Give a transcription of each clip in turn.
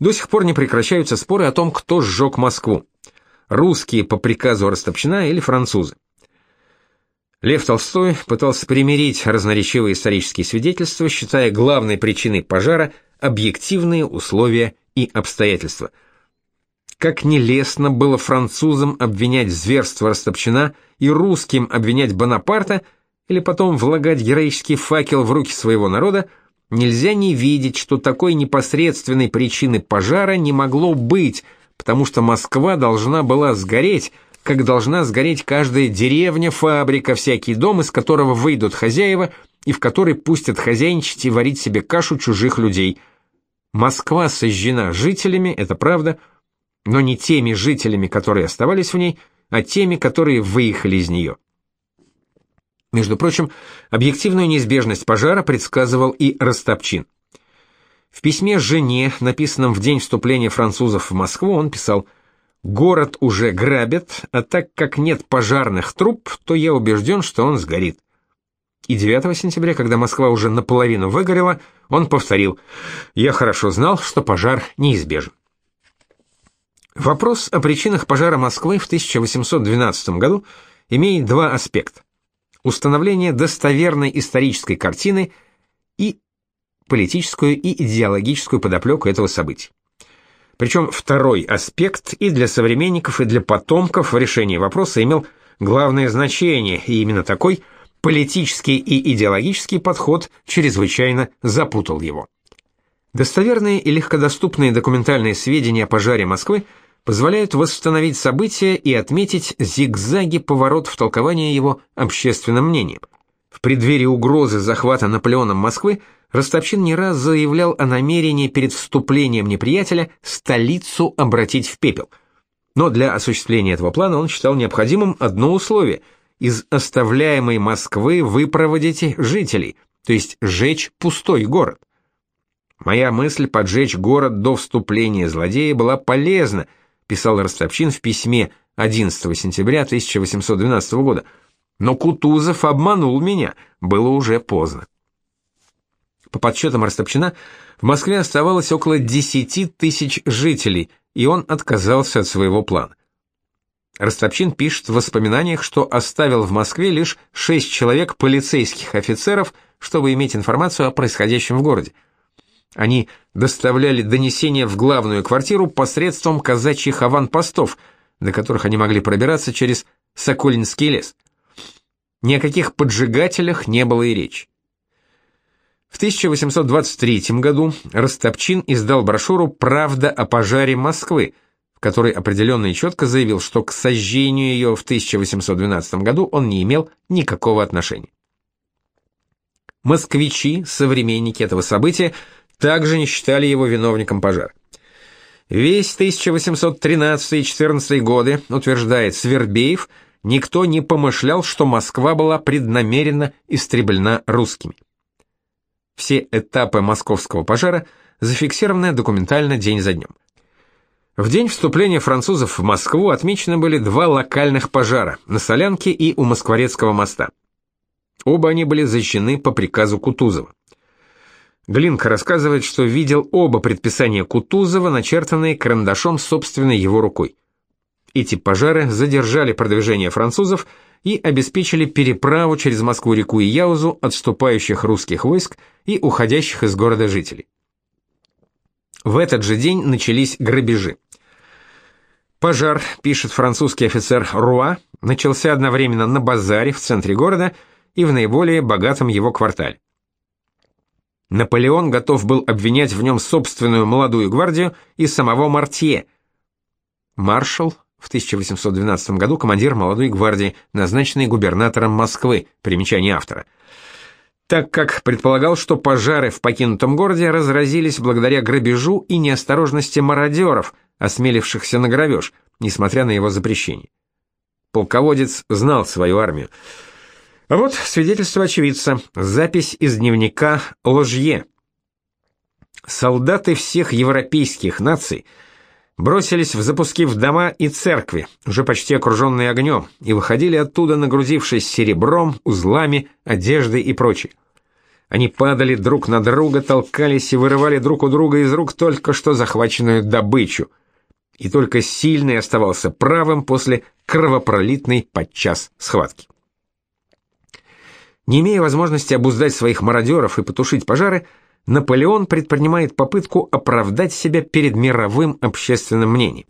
До сих пор не прекращаются споры о том, кто сжег Москву. Русские по приказу Ростопчина или французы. Лев Толстой пытался примирить разноречивые исторические свидетельства, считая главной причиной пожара объективные условия и обстоятельства. Как нелестно было французам обвинять зверство Ростопчина и русским обвинять Бонапарта или потом влагать героический факел в руки своего народа, нельзя не видеть, что такой непосредственной причины пожара не могло быть, потому что Москва должна была сгореть, как должна сгореть каждая деревня, фабрика, всякий дом, из которого выйдут хозяева и в который пустят хозяйничать и варить себе кашу чужих людей. Москва сожжена жителями, это правда, но не теми жителями, которые оставались в ней, а теми, которые выехали из нее. Между прочим, объективную неизбежность пожара предсказывал и Ростопчин. В письме жене, написанном в день вступления французов в Москву, он писал – Город уже грабят, а так как нет пожарных труб, то я убежден, что он сгорит. И 9 сентября, когда Москва уже наполовину выгорела, он повторил: "Я хорошо знал, что пожар неизбежен". Вопрос о причинах пожара Москвы в 1812 году имеет два аспекта: установление достоверной исторической картины и политическую и идеологическую подоплеку этого события. Причем второй аспект и для современников, и для потомков в решении вопроса имел главное значение, и именно такой политический и идеологический подход чрезвычайно запутал его. Достоверные и легкодоступные документальные сведения о пожаре Москвы позволяют восстановить события и отметить зигзаги поворотов толкования его общественным мнением. В преддверии угрозы захвата Наполеоном Москвы Ростопчин не раз заявлял о намерении перед вступлением неприятеля столицу обратить в пепел. Но для осуществления этого плана он считал необходимым одно условие – из оставляемой Москвы выпроводить жителей, то есть сжечь пустой город. «Моя мысль поджечь город до вступления злодея была полезна», писал Ростопчин в письме 11 сентября 1812 года. «Но Кутузов обманул меня, было уже поздно». По подсчетам Растопчина, в Москве оставалось около 10 тысяч жителей, и он отказался от своего плана. Растопчин пишет в воспоминаниях, что оставил в Москве лишь 6 человек полицейских офицеров, чтобы иметь информацию о происходящем в городе. Они доставляли донесения в главную квартиру посредством казачьих аванпостов, до которых они могли пробираться через Сокольнинский лес. Ни о каких поджигателях не было и речи. В 1823 году Ростопчин издал брошюру «Правда о пожаре Москвы», в которой определенно и четко заявил, что к сожжению ее в 1812 году он не имел никакого отношения. Москвичи, современники этого события, также не считали его виновником пожара. Весь 1813-14 годы, утверждает Свербеев, никто не помышлял, что Москва была преднамеренно истреблена русскими. Все этапы московского пожара зафиксированы документально день за днем. В день вступления французов в Москву отмечены были два локальных пожара на Солянке и у Москворецкого моста. Оба они были защищены по приказу Кутузова. Глинка рассказывает, что видел оба предписания Кутузова, начертанные карандашом собственной его рукой. Эти пожары задержали продвижение французов и обеспечили переправу через Москву-реку и Яузу отступающих русских войск и уходящих из города жителей. В этот же день начались грабежи. Пожар, пишет французский офицер Руа, начался одновременно на базаре в центре города и в наиболее богатом его квартале. Наполеон готов был обвинять в нем собственную молодую гвардию и самого Мартье. Маршал в 1812 году командир молодой гвардии, назначенный губернатором Москвы, примечание автора. Так как предполагал, что пожары в покинутом городе разразились благодаря грабежу и неосторожности мародеров, осмелившихся на грабеж, несмотря на его запрещение. Полководец знал свою армию. Вот свидетельство очевидца, запись из дневника Ложье. Солдаты всех европейских наций – бросились в запуски в дома и церкви, уже почти окруженные огнем, и выходили оттуда, нагрузившись серебром, узлами, одеждой и прочее. Они падали друг на друга, толкались и вырывали друг у друга из рук только что захваченную добычу. И только сильный оставался правым после кровопролитной подчас схватки. Не имея возможности обуздать своих мародеров и потушить пожары, Наполеон предпринимает попытку оправдать себя перед мировым общественным мнением.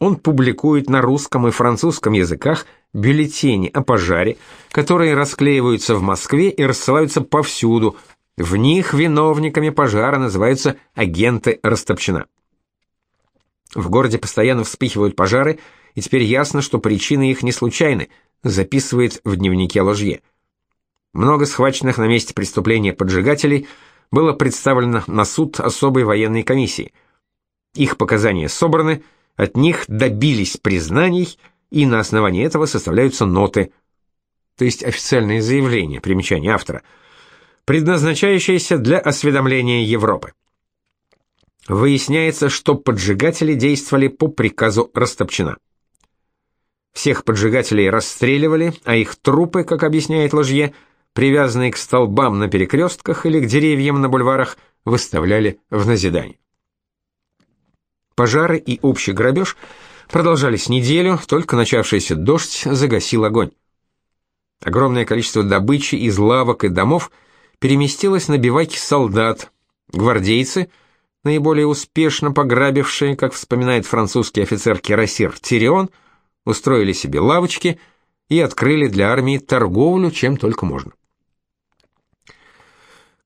Он публикует на русском и французском языках бюллетени о пожаре, которые расклеиваются в Москве и рассылаются повсюду. В них виновниками пожара называются агенты Растопчина. В городе постоянно вспыхивают пожары, и теперь ясно, что причины их не случайны, записывает в дневнике Ложье. Много схваченных на месте преступления поджигателей было представлено на суд особой военной комиссии. Их показания собраны, от них добились признаний, и на основании этого составляются ноты, то есть официальные заявления, примечание автора, предназначающиеся для осведомления Европы. Выясняется, что поджигатели действовали по приказу Растопчина. Всех поджигателей расстреливали, а их трупы, как объясняет Ложье, привязанные к столбам на перекрестках или к деревьям на бульварах, выставляли в назидание. Пожары и общий грабеж продолжались неделю, только начавшийся дождь загасил огонь. Огромное количество добычи из лавок и домов переместилось на биваки солдат. Гвардейцы, наиболее успешно пограбившие, как вспоминает французский офицер Кирасир Тирион, устроили себе лавочки и открыли для армии торговлю чем только можно.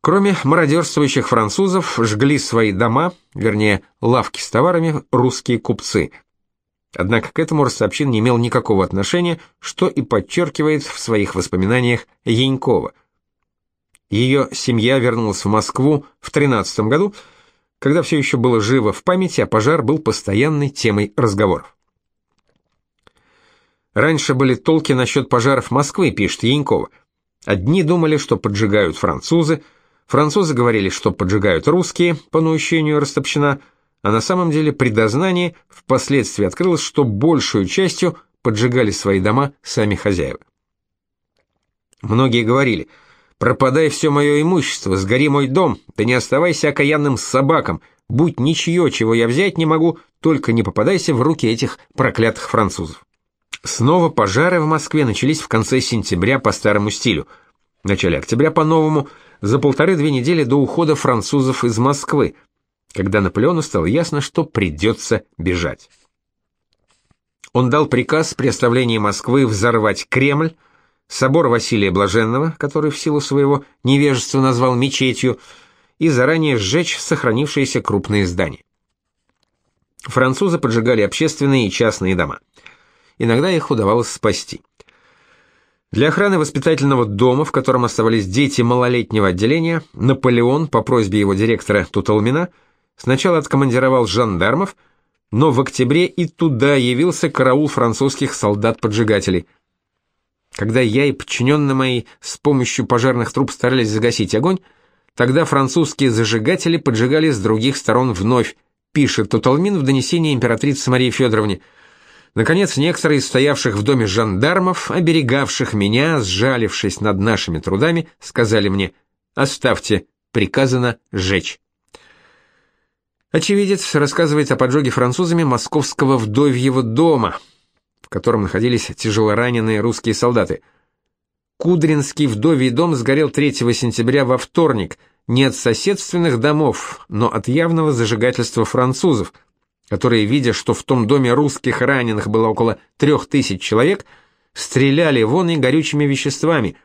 Кроме мародерствующих французов, жгли свои дома, вернее, лавки с товарами, русские купцы. Однако к этому Ростопчин не имел никакого отношения, что и подчеркивает в своих воспоминаниях Янькова. Ее семья вернулась в Москву в 13 году, когда все еще было живо в памяти, а пожар был постоянной темой разговоров. Раньше были толки насчет пожаров Москвы, пишет Янькова. Одни думали, что поджигают французы, Французы говорили, что поджигают русские по наущению Растопчина, а на самом деле при дознании впоследствии открылось, что большую частью поджигали свои дома сами хозяева. Многие говорили, пропадай все мое имущество, сгори мой дом, да не оставайся окаянным собаком, будь ничье, чего я взять не могу, только не попадайся в руки этих проклятых французов. Снова пожары в Москве начались в конце сентября по старому стилю. В начале октября по-новому – за полторы-две недели до ухода французов из Москвы, когда Наполеону стало ясно, что придется бежать. Он дал приказ при оставлении Москвы взорвать Кремль, собор Василия Блаженного, который в силу своего невежества назвал мечетью, и заранее сжечь сохранившиеся крупные здания. Французы поджигали общественные и частные дома. Иногда их удавалось спасти. Для охраны воспитательного дома, в котором оставались дети малолетнего отделения, Наполеон по просьбе его директора Туталмина сначала откомандировал жандармов, но в октябре и туда явился караул французских солдат-поджигателей. Когда я и подчиненные мои с помощью пожарных труб старались загасить огонь, тогда французские зажигатели поджигали с других сторон вновь, пишет Туталмин в донесении императрицы Марии Федоровне – Наконец, некоторые из стоявших в доме жандармов, оберегавших меня, сжалившись над нашими трудами, сказали мне «Оставьте, приказано сжечь». Очевидец рассказывает о поджоге французами московского вдовьего дома, в котором находились тяжелораненые русские солдаты. Кудринский вдовий дом сгорел 3 сентября во вторник, не от соседственных домов, но от явного зажигательства французов – которые, видя, что в том доме русских раненых было около трех тысяч человек, стреляли вон и горючими веществами,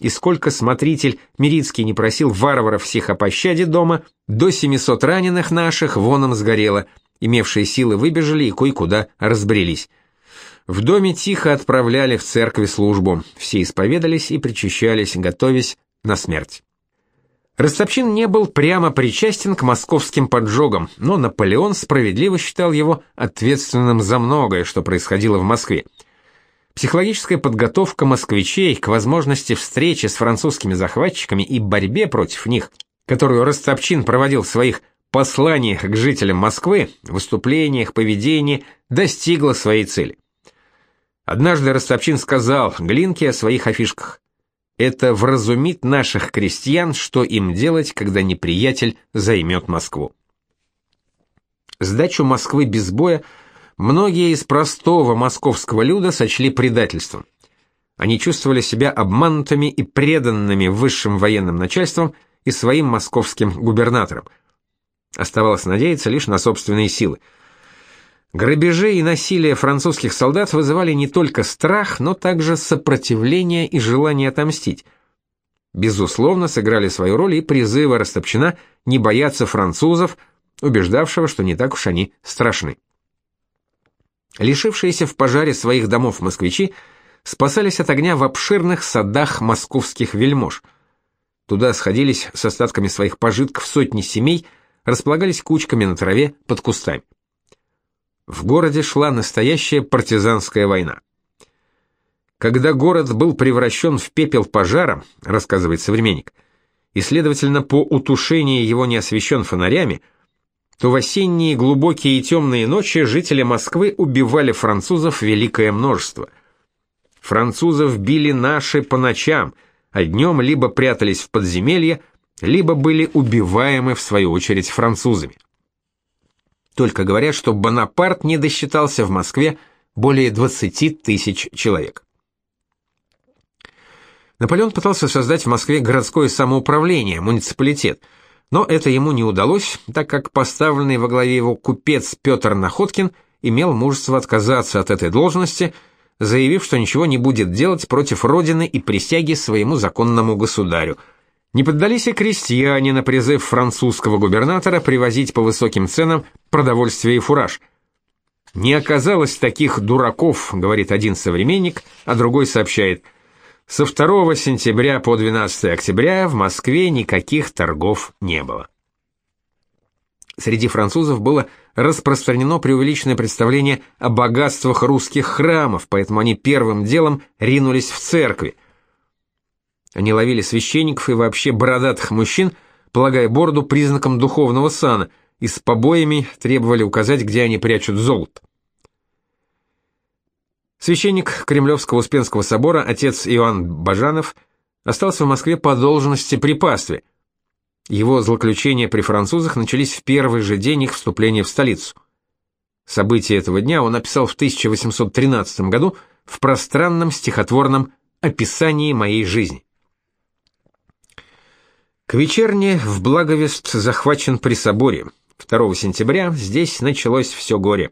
и сколько смотритель Мирицкий не просил варваров всех о пощаде дома, до 700 раненых наших воном сгорело, имевшие силы выбежали и кое-куда разбрелись. В доме тихо отправляли в церкви службу, все исповедались и причащались, готовясь на смерть. Ростопчин не был прямо причастен к московским поджогам, но Наполеон справедливо считал его ответственным за многое, что происходило в Москве. Психологическая подготовка москвичей к возможности встречи с французскими захватчиками и борьбе против них, которую Ростопчин проводил в своих посланиях к жителям Москвы, выступлениях, поведении, достигла своей цели. Однажды Ростопчин сказал Глинке о своих афишках. Это вразумит наших крестьян, что им делать, когда неприятель займет Москву. Сдачу Москвы без боя многие из простого московского люда сочли предательством. Они чувствовали себя обманутыми и преданными высшим военным начальством и своим московским губернаторам. Оставалось надеяться лишь на собственные силы. Грабежи и насилие французских солдат вызывали не только страх, но также сопротивление и желание отомстить. Безусловно, сыграли свою роль и призывы Растопчина не бояться французов, убеждавшего, что не так уж они страшны. Лишившиеся в пожаре своих домов москвичи спасались от огня в обширных садах московских вельмож. Туда сходились с остатками своих пожитков сотни семей, располагались кучками на траве под кустами. В городе шла настоящая партизанская война. Когда город был превращен в пепел пожара, рассказывает современник, и, следовательно, по утушении его не освещен фонарями, то в осенние глубокие и темные ночи жители Москвы убивали французов великое множество. Французов били наши по ночам, а днем либо прятались в подземелье, либо были убиваемы в свою очередь французами. Только говорят, что Бонапарт не досчитался в Москве более 20 тысяч человек. Наполеон пытался создать в Москве городское самоуправление, муниципалитет, но это ему не удалось, так как поставленный во главе его купец Петр Находкин имел мужество отказаться от этой должности, заявив, что ничего не будет делать против родины и присяги своему законному государю – не поддались и крестьяне на призыв французского губернатора привозить по высоким ценам продовольствие и фураж. «Не оказалось таких дураков», — говорит один современник, а другой сообщает, «со 2 сентября по 12 октября в Москве никаких торгов не было». Среди французов было распространено преувеличенное представление о богатствах русских храмов, поэтому они первым делом ринулись в церкви — они ловили священников и вообще бородатых мужчин, полагая бороду признаком духовного сана, и с побоями требовали указать, где они прячут золото. Священник Кремлевского Успенского собора, отец Иоанн Бажанов, остался в Москве по должности при пастве. Его злоключения при французах начались в первый же день их вступления в столицу. События этого дня он описал в 1813 году в пространном стихотворном «Описании моей жизни». К вечерне в Благовест захвачен при соборе. 2 сентября здесь началось все горе.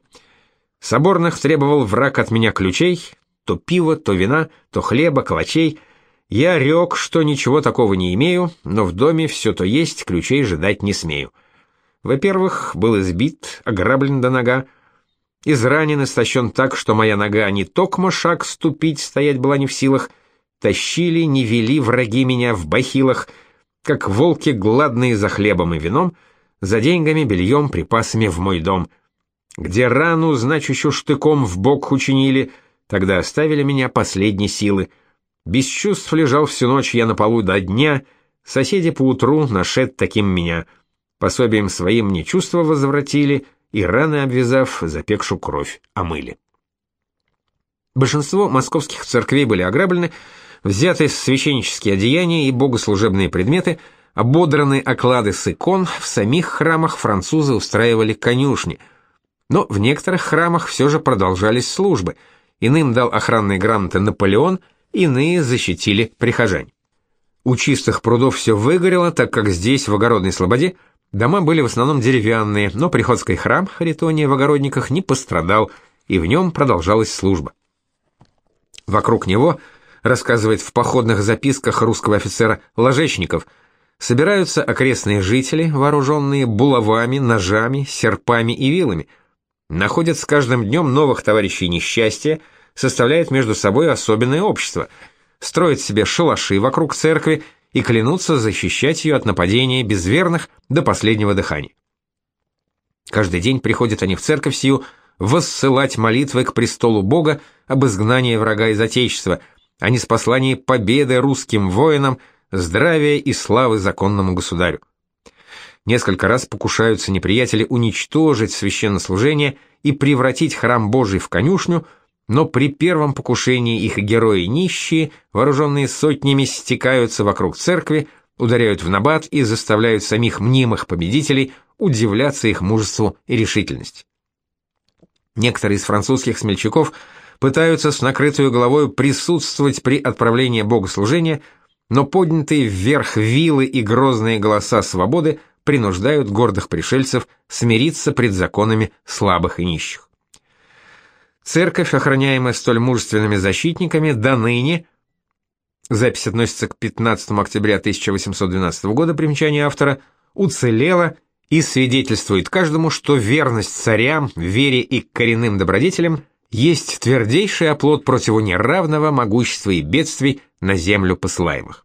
Соборных требовал враг от меня ключей, то пива, то вина, то хлеба, калачей. Я рек, что ничего такого не имею, но в доме все то есть, ключей ждать не смею. Во-первых, был избит, ограблен до нога, изранен, истощен так, что моя нога не токмо шаг ступить стоять была не в силах, тащили, не вели враги меня в бахилах — как волки гладные за хлебом и вином, за деньгами, бельем, припасами в мой дом. Где рану, значущую штыком, в бок учинили, тогда оставили меня последние силы. Без чувств лежал всю ночь я на полу до дня, соседи поутру нашед таким меня. Пособием своим мне чувства возвратили, и раны обвязав, запекшу кровь, омыли. Большинство московских церквей были ограблены, Взяты священнические одеяния и богослужебные предметы, ободраны оклады с икон, в самих храмах французы устраивали конюшни. Но в некоторых храмах все же продолжались службы. Иным дал охранные грамоты Наполеон, иные защитили прихожане. У чистых прудов все выгорело, так как здесь, в огородной слободе, дома были в основном деревянные, но приходский храм Харитония в огородниках не пострадал, и в нем продолжалась служба. Вокруг него – рассказывает в походных записках русского офицера Ложечников, собираются окрестные жители, вооруженные булавами, ножами, серпами и вилами, находят с каждым днем новых товарищей несчастья, составляют между собой особенное общество, строят себе шалаши вокруг церкви и клянутся защищать ее от нападения безверных до последнего дыхания. Каждый день приходят они в церковь сию воссылать молитвы к престолу Бога об изгнании врага из Отечества – а не с посланием победы русским воинам, здравия и славы законному государю. Несколько раз покушаются неприятели уничтожить священнослужение и превратить храм Божий в конюшню, но при первом покушении их герои нищие, вооруженные сотнями, стекаются вокруг церкви, ударяют в набат и заставляют самих мнимых победителей удивляться их мужеству и решительности. Некоторые из французских смельчаков пытаются с накрытую головой присутствовать при отправлении богослужения, но поднятые вверх вилы и грозные голоса свободы принуждают гордых пришельцев смириться пред законами слабых и нищих. Церковь, охраняемая столь мужественными защитниками, до ныне запись относится к 15 октября 1812 года, примечание автора, уцелела и свидетельствует каждому, что верность царям, вере и коренным добродетелям есть твердейший оплот против неравного могущества и бедствий на землю посылаемых.